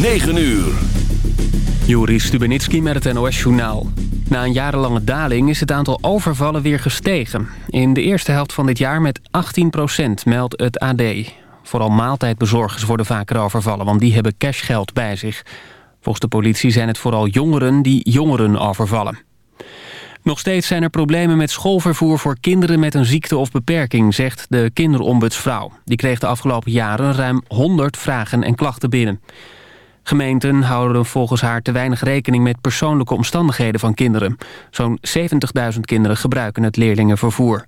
9 uur. Juri Stubenitski met het NOS-journaal. Na een jarenlange daling is het aantal overvallen weer gestegen. In de eerste helft van dit jaar met 18% meldt het AD. Vooral maaltijdbezorgers worden vaker overvallen... want die hebben cashgeld bij zich. Volgens de politie zijn het vooral jongeren die jongeren overvallen. Nog steeds zijn er problemen met schoolvervoer voor kinderen met een ziekte of beperking, zegt de kinderombudsvrouw. Die kreeg de afgelopen jaren ruim 100 vragen en klachten binnen. Gemeenten houden volgens haar te weinig rekening met persoonlijke omstandigheden van kinderen. Zo'n 70.000 kinderen gebruiken het leerlingenvervoer.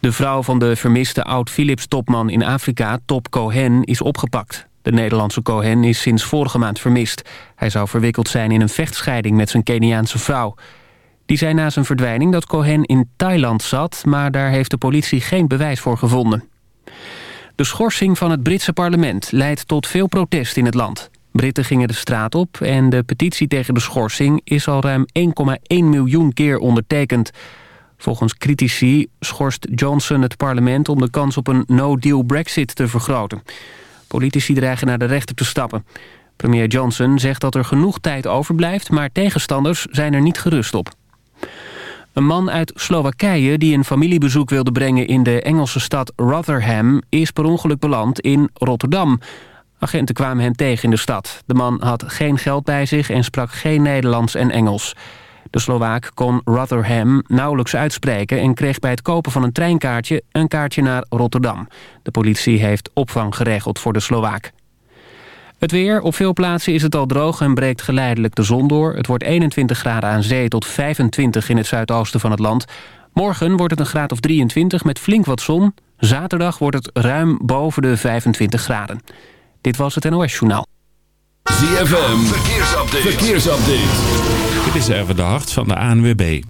De vrouw van de vermiste oud-Philips-topman in Afrika, Top Cohen, is opgepakt. De Nederlandse Cohen is sinds vorige maand vermist. Hij zou verwikkeld zijn in een vechtscheiding met zijn Keniaanse vrouw. Die zei na zijn verdwijning dat Cohen in Thailand zat... maar daar heeft de politie geen bewijs voor gevonden. De schorsing van het Britse parlement leidt tot veel protest in het land. Britten gingen de straat op en de petitie tegen de schorsing... is al ruim 1,1 miljoen keer ondertekend. Volgens critici schorst Johnson het parlement... om de kans op een no-deal brexit te vergroten. Politici dreigen naar de rechter te stappen. Premier Johnson zegt dat er genoeg tijd overblijft... maar tegenstanders zijn er niet gerust op. Een man uit Slowakije die een familiebezoek wilde brengen in de Engelse stad Rotherham is per ongeluk beland in Rotterdam. Agenten kwamen hem tegen in de stad. De man had geen geld bij zich en sprak geen Nederlands en Engels. De Slovaak kon Rotherham nauwelijks uitspreken... en kreeg bij het kopen van een treinkaartje een kaartje naar Rotterdam. De politie heeft opvang geregeld voor de Slovaak. Het weer. Op veel plaatsen is het al droog en breekt geleidelijk de zon door. Het wordt 21 graden aan zee tot 25 in het zuidoosten van het land. Morgen wordt het een graad of 23 met flink wat zon. Zaterdag wordt het ruim boven de 25 graden. Dit was het NOS Journaal. ZFM. Verkeersupdate. Verkeersupdate. Dit is even de hart van de ANWB.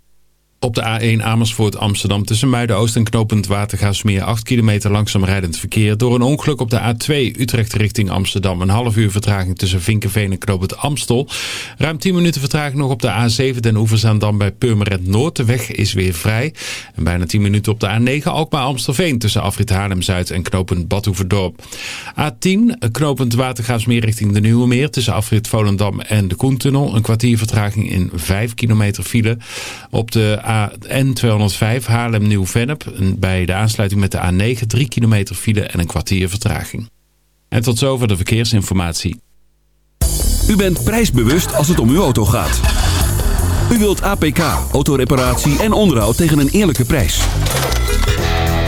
Op de A1 Amersfoort Amsterdam tussen Muiden-Oost en knooppunt Watergaasmeer 8 kilometer langzaam rijdend verkeer. Door een ongeluk op de A2 Utrecht richting Amsterdam. Een half uur vertraging tussen Vinkenveen en knooppunt Amstel. Ruim 10 minuten vertraging nog op de A7 Den Oeverzaandam bij Purmerend Noord. De weg is weer vrij. En bijna 10 minuten op de A9 Alkmaar Amstelveen tussen Afrit Haarlem-Zuid en knooppunt Badhoevedorp. A10 knooppunt Watergaasmeer richting de Nieuwe Meer tussen Afrit Volendam en de Koentunnel. Een kwartier vertraging in 5 kilometer file. Op de N205 Haarlem-Nieuw-Vennep. Bij de aansluiting met de A9 3 kilometer file en een kwartier vertraging. En tot zover de verkeersinformatie. U bent prijsbewust als het om uw auto gaat. U wilt APK, autoreparatie en onderhoud tegen een eerlijke prijs.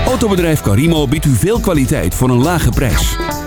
Autobedrijf Carimo biedt u veel kwaliteit voor een lage prijs.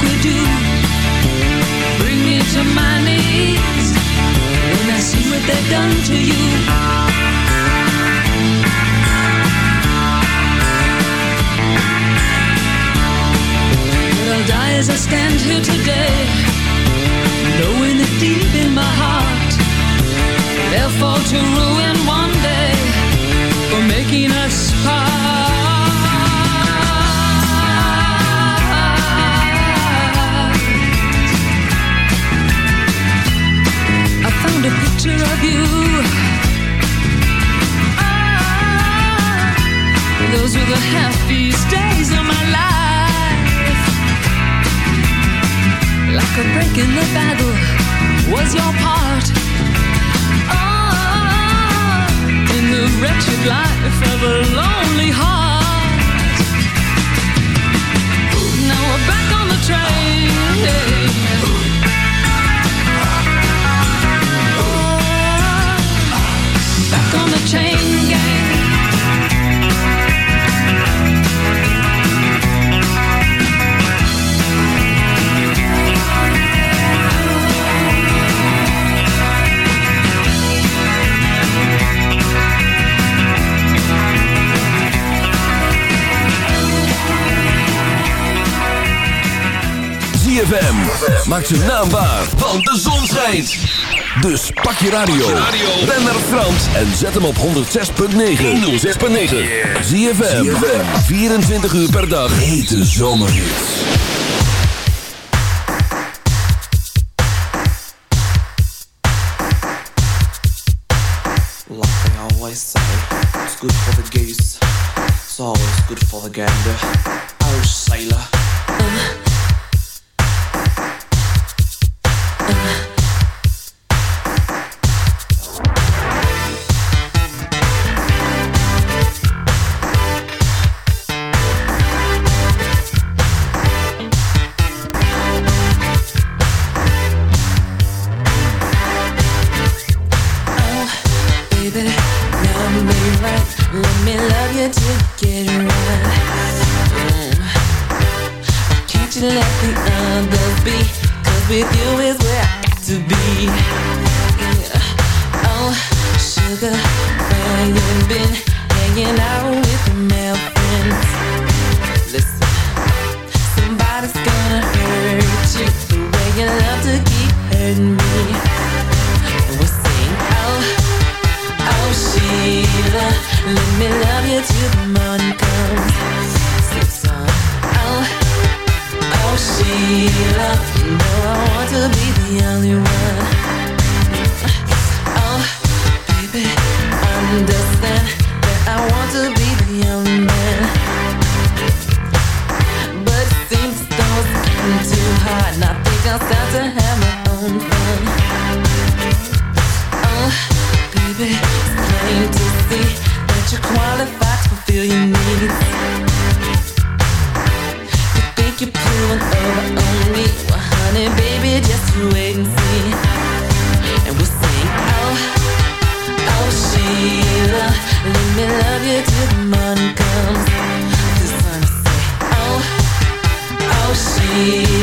could do. maakt zijn naam waar. Want de zon schijnt. Dus pak je radio. Ben naar Frans en zet hem op 106.9. 106.9. Zie je 24 uur per dag. Hete zomerhits. Like always say, it's good for the geese, It's always good for the gander. Irish sailor. love you till the morning comes. The sun will say, oh, oh, she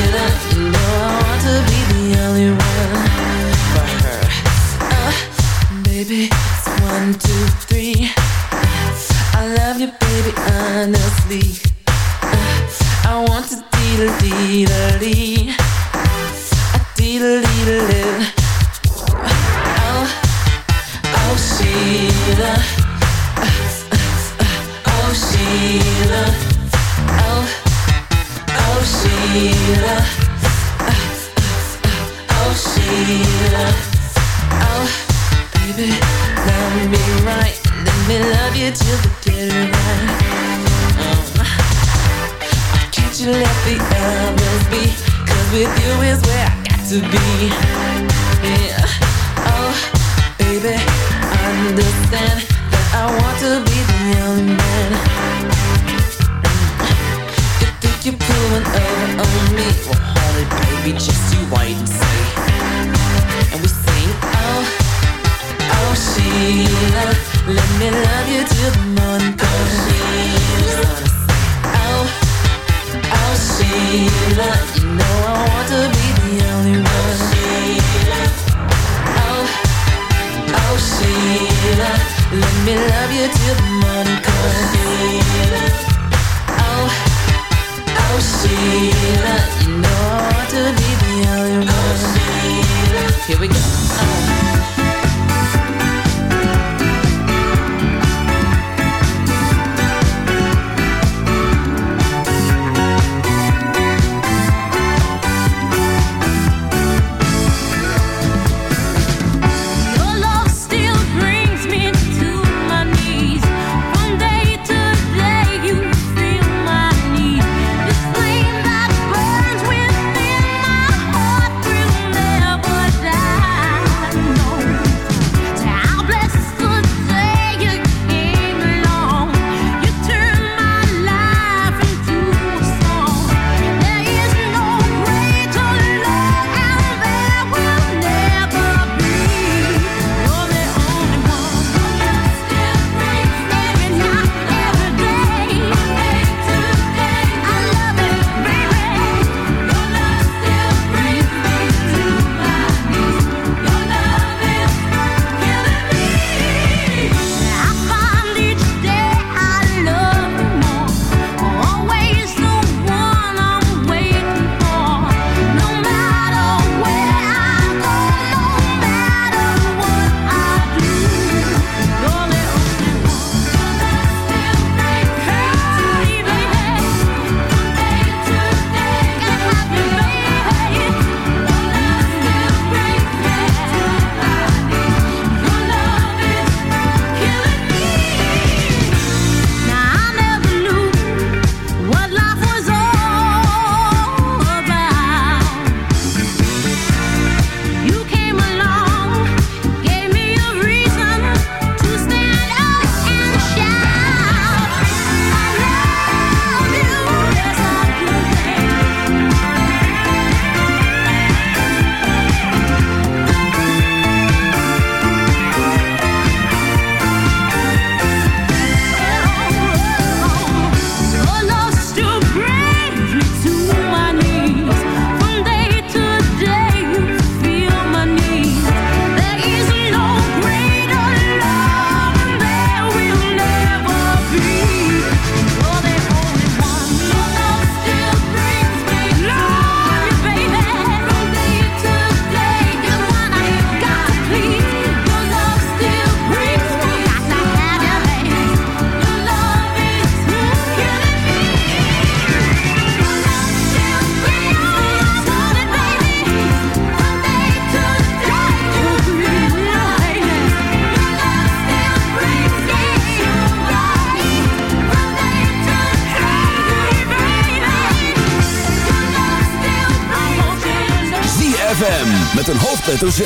hoofdletter Z.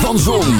Van Zon,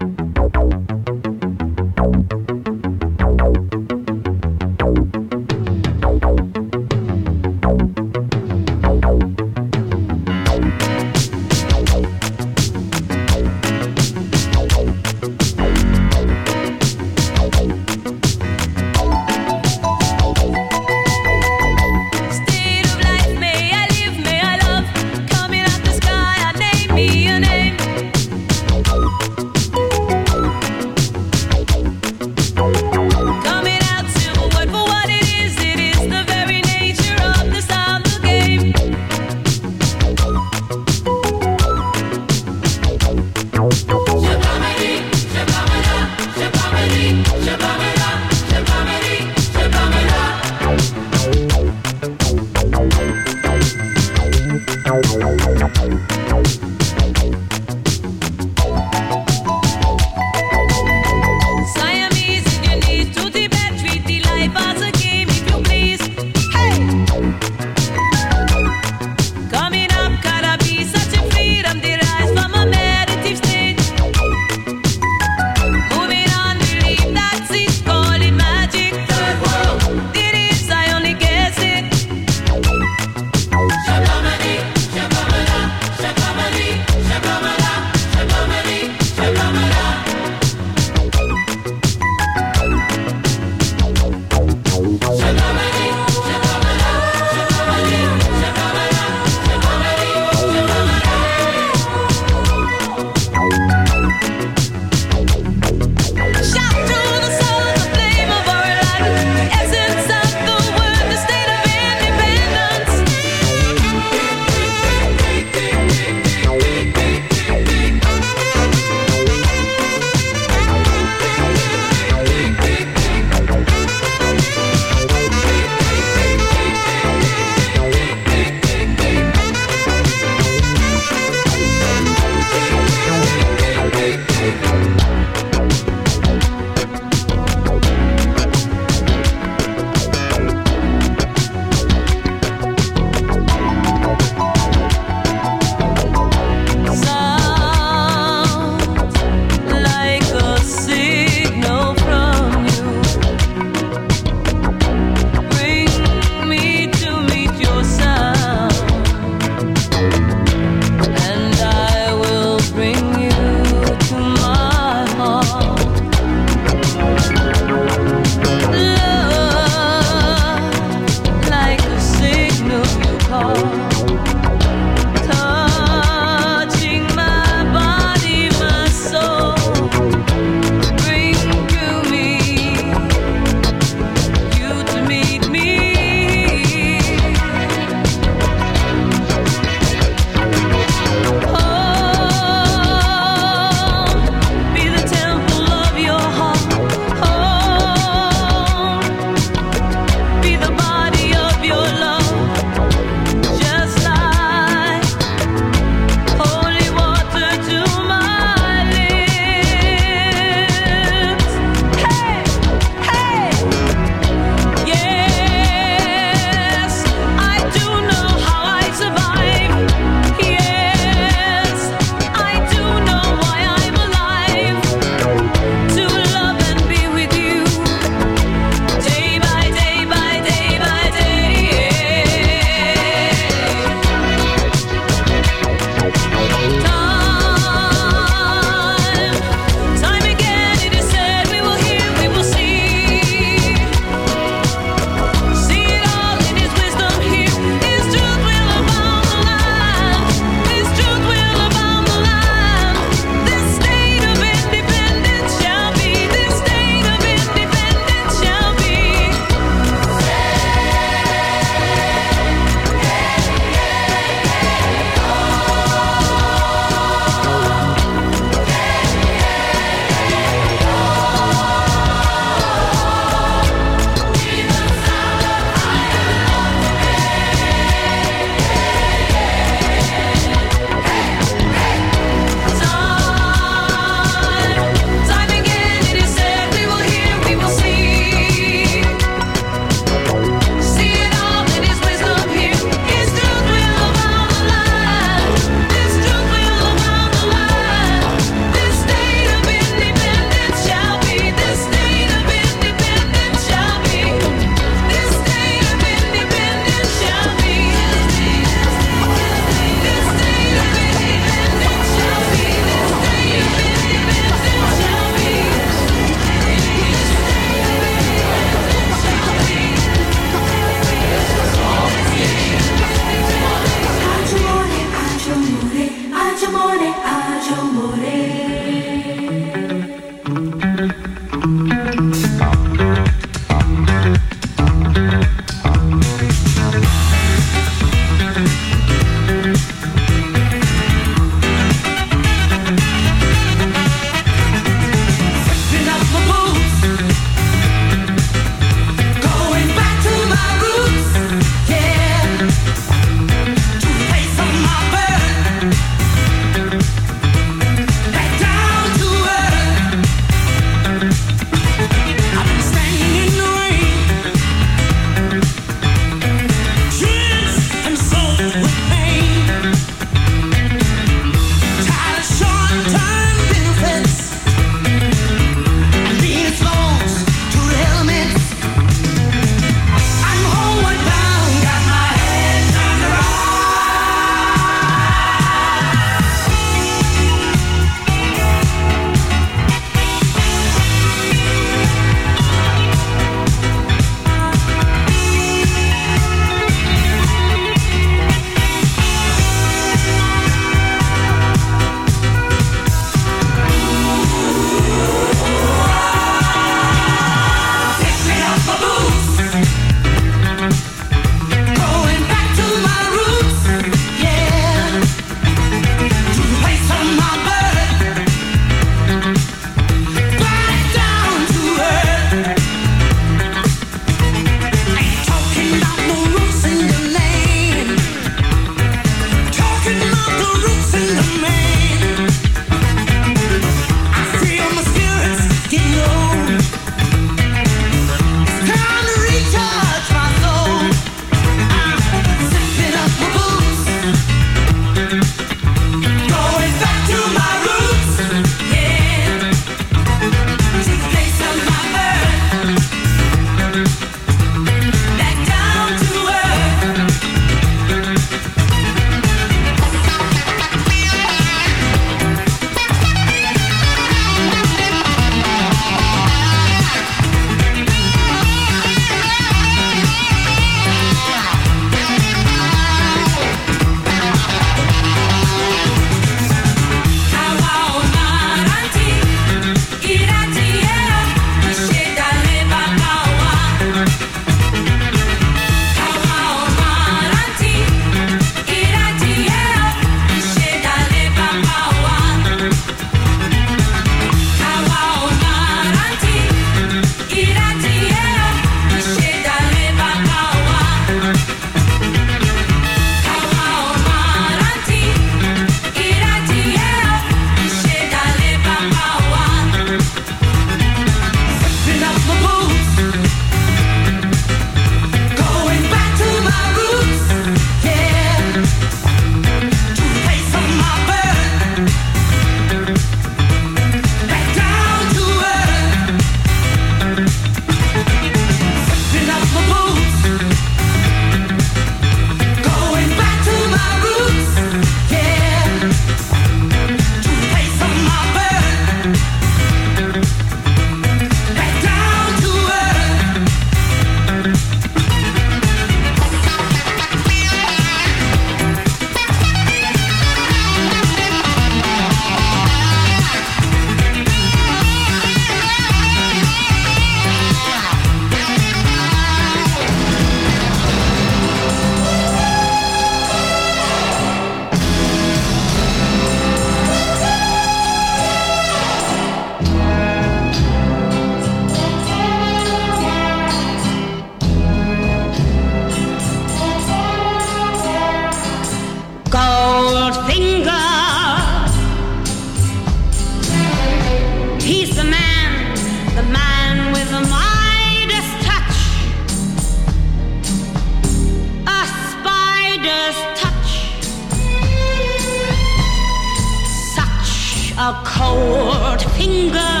cold finger.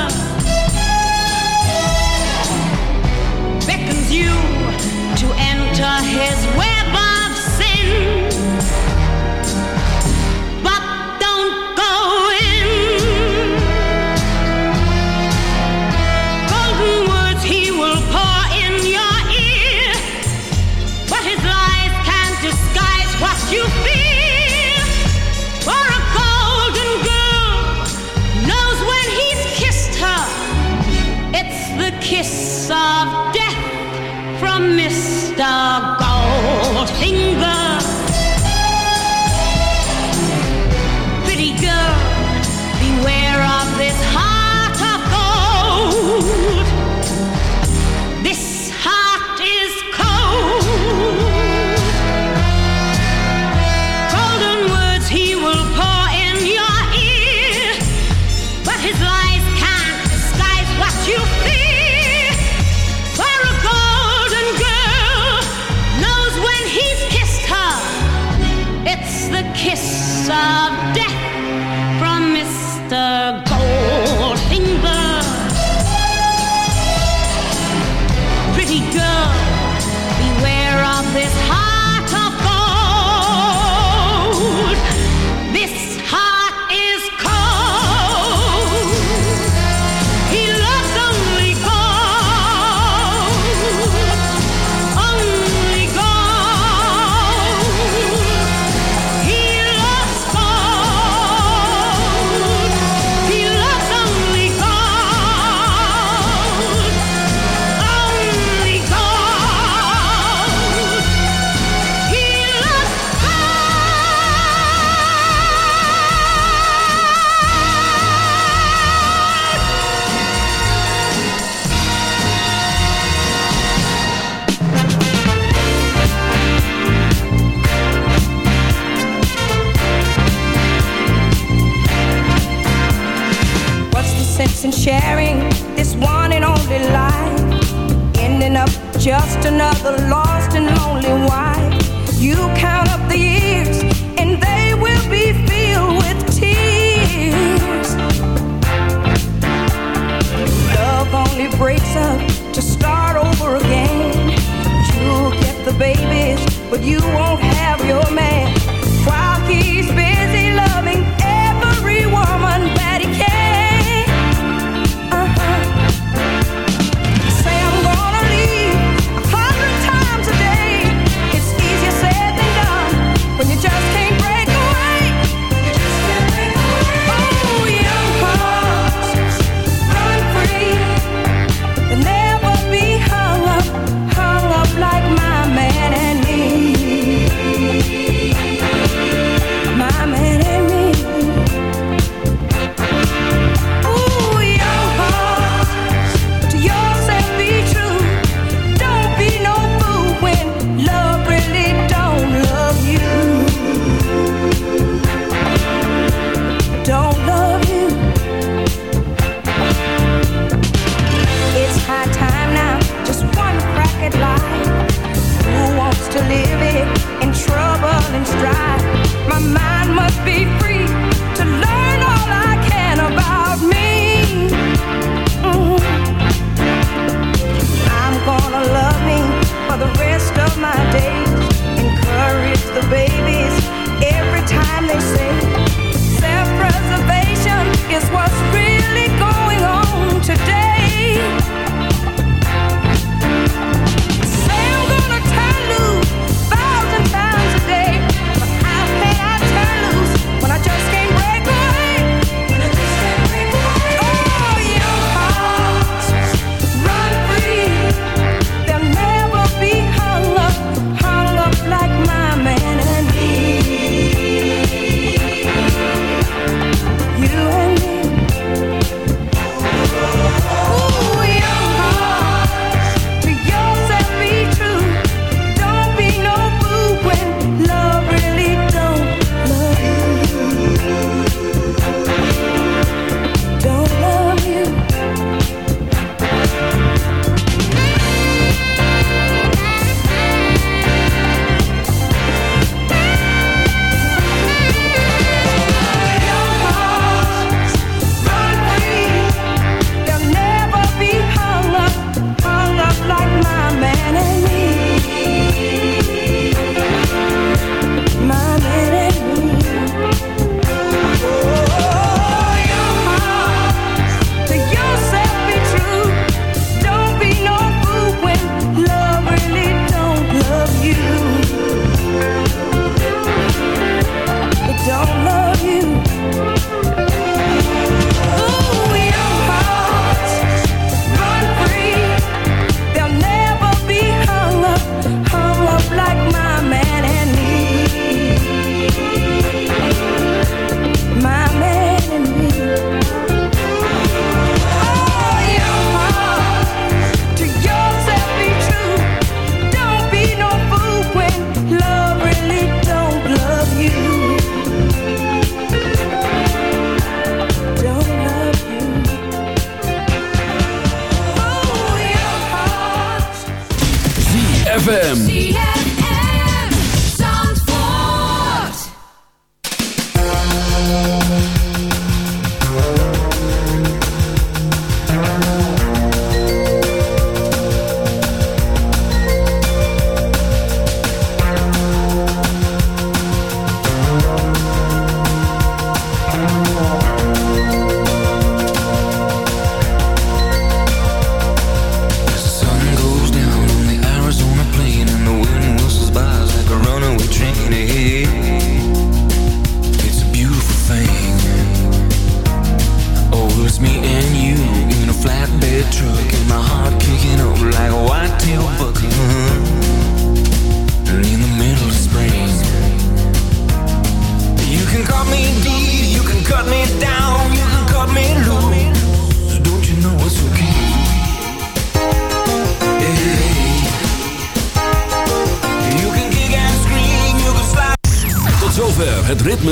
My mind must be free to learn all I can about me. Mm-hmm. I'm gonna love me for the rest of my days. Encourage the babies